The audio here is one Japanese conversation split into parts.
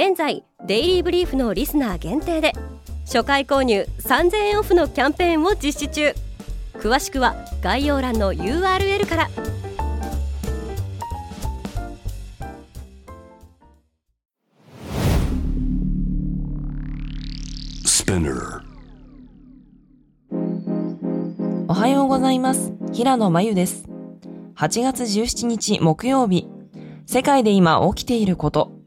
現在デイリーブリーフのリスナー限定で初回購入3000円オフのキャンペーンを実施中。詳しくは概要欄の URL から。おはようございます。平野真由です。8月17日木曜日。世界で今起きていること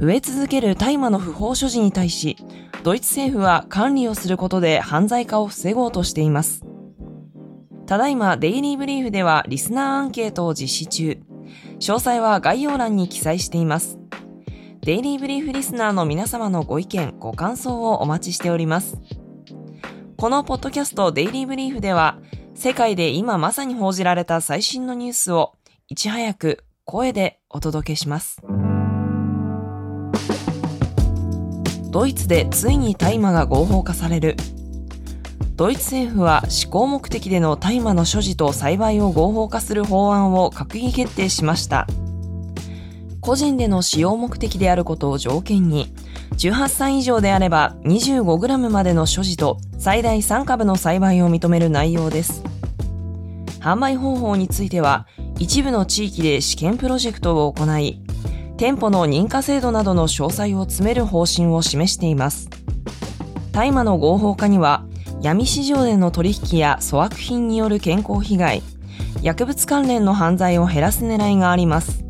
増え続ける大麻の不法所持に対しドイツ政府は管理をすることで犯罪化を防ごうとしています。ただいまデイリーブリーフではリスナーアンケートを実施中。詳細は概要欄に記載しています。デイリーブリーフリスナーの皆様のご意見、ご感想をお待ちしております。このポッドキャストデイリーブリーフでは、世界で今まさに報じられた最新のニュースをいち早く声でお届けします。ドイツでついに大麻が合法化される。ドイツ政府は思考目的での大麻の所持と栽培を合法化する法案を閣議決定しました。個人での使用目的であることを条件に、18歳以上であれば 25g までの所持と最大3株の栽培を認める内容です。販売方法については、一部の地域で試験プロジェクトを行い、店舗の認可制度などの詳細を詰める方針を示しています。大麻の合法化には、闇市場での取引や粗悪品による健康被害、薬物関連の犯罪を減らす狙いがあります。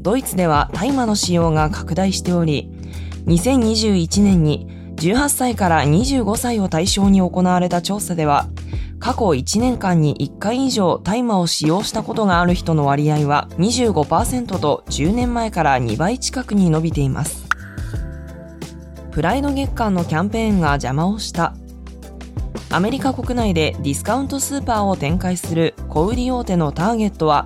ドイツでは大麻の使用が拡大しており、2021年に18歳から25歳を対象に行われた調査では、過去1年間に1回以上大麻を使用したことがある人の割合は25%と10年前から2倍近くに伸びています。プライド月間のキャンペーンが邪魔をした。アメリカ国内でディスカウントスーパーを展開する小売大手のターゲットは、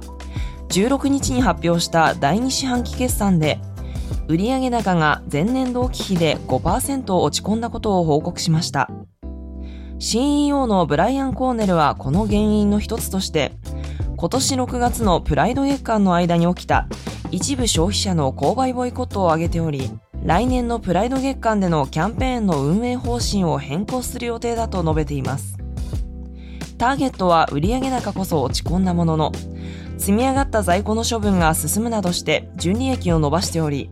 16日に発表した第2四半期決算で、売上高が前年同期比で5%落ち込んだことを報告しました。CEO のブライアン・コーネルはこの原因の一つとして、今年6月のプライド月間の間に起きた一部消費者の購買ボイコットを挙げており、来年のプライド月間でのキャンペーンの運営方針を変更する予定だと述べています。ターゲットは売上高こそ落ち込んだものの、積み上がった在庫の処分が進むなどして純利益を伸ばしており、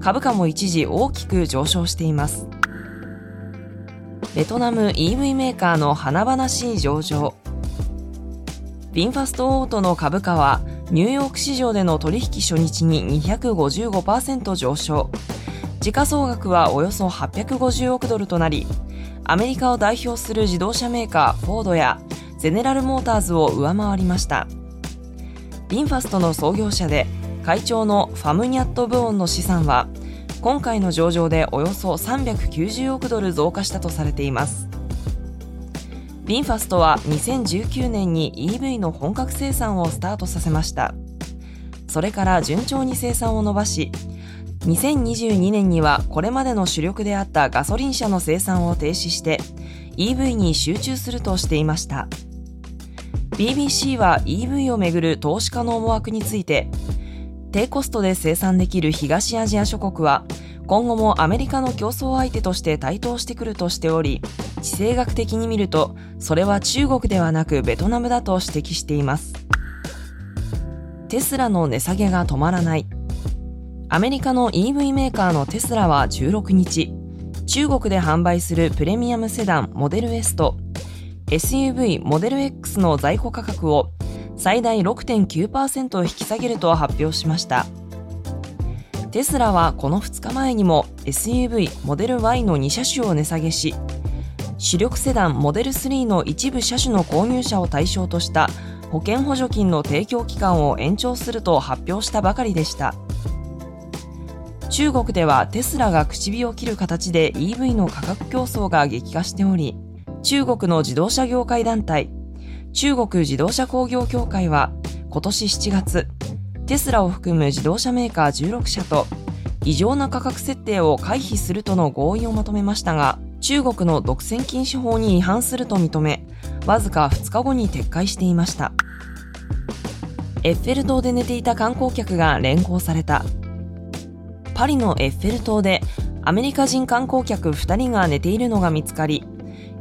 株価も一時大きく上昇しています。ベトナム EV メーカーの華々しい上場。ビンファストオートの株価はニューヨーク市場での取引初日に255%上昇。時価総額はおよそ850億ドルとなりアメリカを代表する自動車メーカーフォードやゼネラルモーターズを上回りました。ビンファストの創業者で会長のファムニャット・ブオンの資産は今回の上場でおよそ390億ドル増加したとされています。ビンファストは2019年に EV の本格生産をスタートさせました。それから順調に生産を伸ばし2022年にはこれまでの主力であったガソリン車の生産を停止して EV に集中するとしていました。BBC は EV をめぐる投資家の思惑について低コストで生産できる東アジア諸国は今後もアメリカの競争相手として台頭してくるとしており地政学的に見るとそれは中国ではなくベトナムだと指摘しています。テスラの値下げが止まらない。アメリカの EV メーカーのテスラは16日中国で販売するプレミアムセダンモデル S と SUV モデル X の在庫価格を最大6.9%引き下げると発表しました。テスラはこの2日前にも SUV モデル Y の2車種を値下げし主力セダンモデル3の一部車種の購入者を対象とした保険補助金の提供期間を延長すると発表したばかりでした。中国ではテスラが口火を切る形で EV の価格競争が激化しており、中国の自動車業界団体、中国自動車工業協会は今年7月、テスラを含む自動車メーカー16社と異常な価格設定を回避するとの合意をまとめましたが、中国の独占禁止法に違反すると認め、わずか2日後に撤回していました。エッフェル塔で寝ていた観光客が連行された。パリのエッフェル塔でアメリカ人観光客2人が寝ているのが見つかり、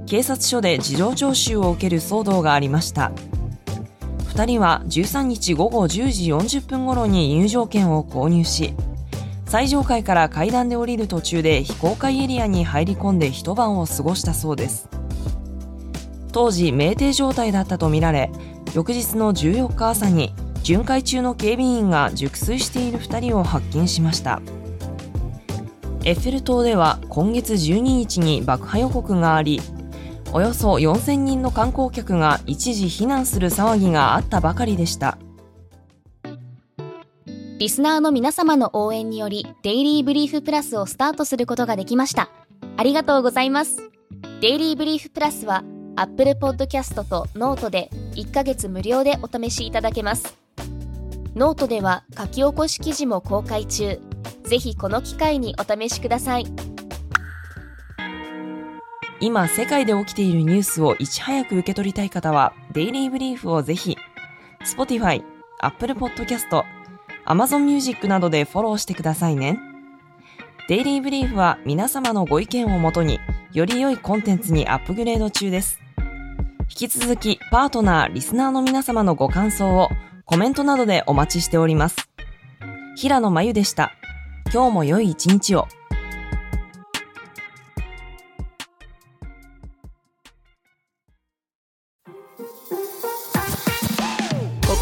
警察署で事情聴取を受ける騒動がありました。2人は13日午後10時40分頃に入場券を購入し、最上階から階段で降りる途中で非公開エリアに入り込んで一晩を過ごしたそうです。当時、酩酊状態だったとみられ、翌日の14日朝に巡回中の警備員が熟睡している2人を発見しましたエッフェル塔では今月12日に爆破予告がありおよそ4000人の観光客が一時避難する騒ぎがあったばかりでしたリスナーの皆様の応援によりデイリーブリーフプラスをスタートすることができましたありがとうございます Daily Brief Plus は Apple Podcast と Note で1ヶ月無料でお試しいただけますノートでは書き起こし記事も公開中。ぜひこの機会にお試しください。今世界で起きているニュースをいち早く受け取りたい方は、 Daily Brief をぜひ、Spotify、Apple Podcast、Amazon Music などでフォローしてくださいね。デイリーブリーフは皆様のご意見をもとに、より良いコンテンツにアップグレード中です。引き続き、パートナー、リスナーの皆様のご感想をコメントなどでお待ちしております。平野真由でした。今日も良い一日を。